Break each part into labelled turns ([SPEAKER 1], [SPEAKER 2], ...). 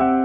[SPEAKER 1] yang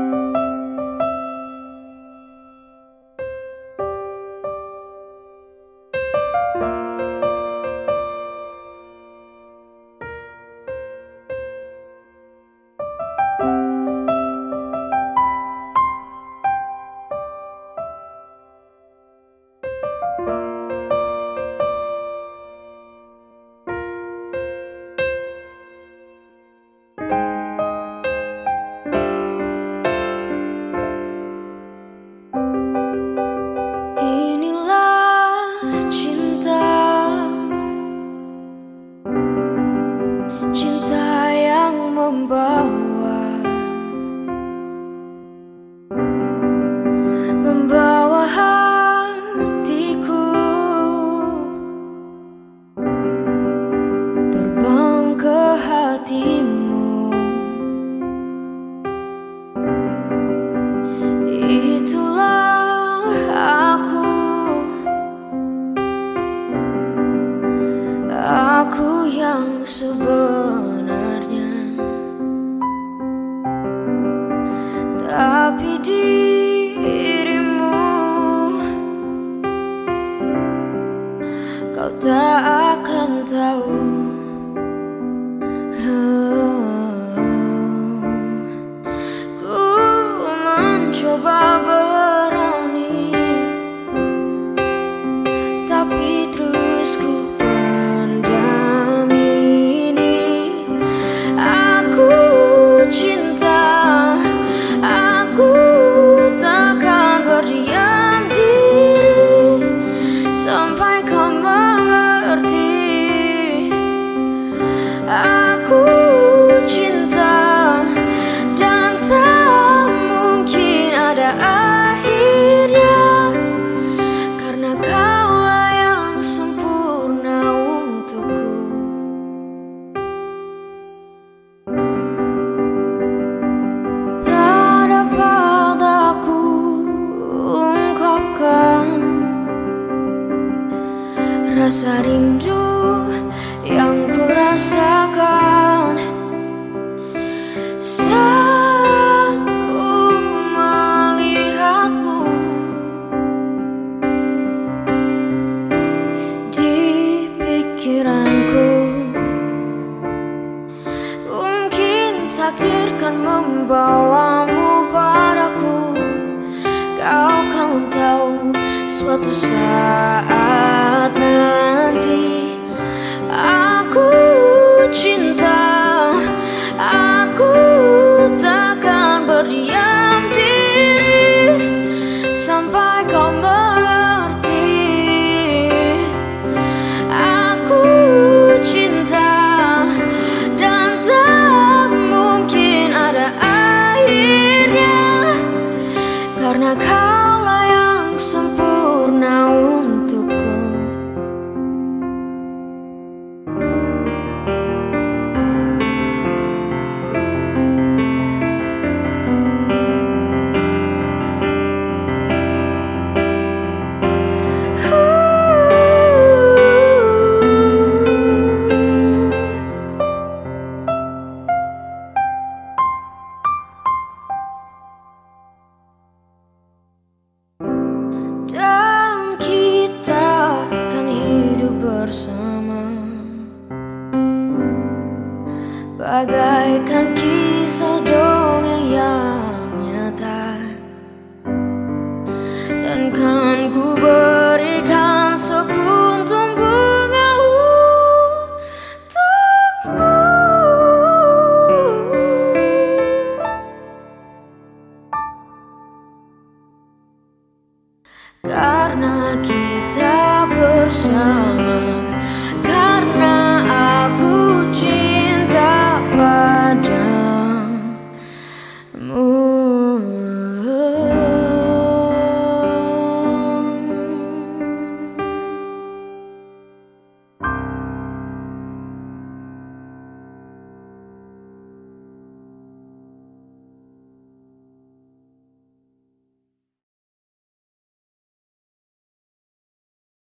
[SPEAKER 1] dirimu. Kau tak akan tahu Rasa rindu yang ku rasakan Saat ku melihatmu. Di pikiranku Mungkin takdir kan membawamu padaku. Kau kan tahu suatu saat nanti. Aku cinta Bagaikan kisah dongeng yang nyata. Dan kan ku berikan sekuntum bunga untukmu. Karena kita bersama.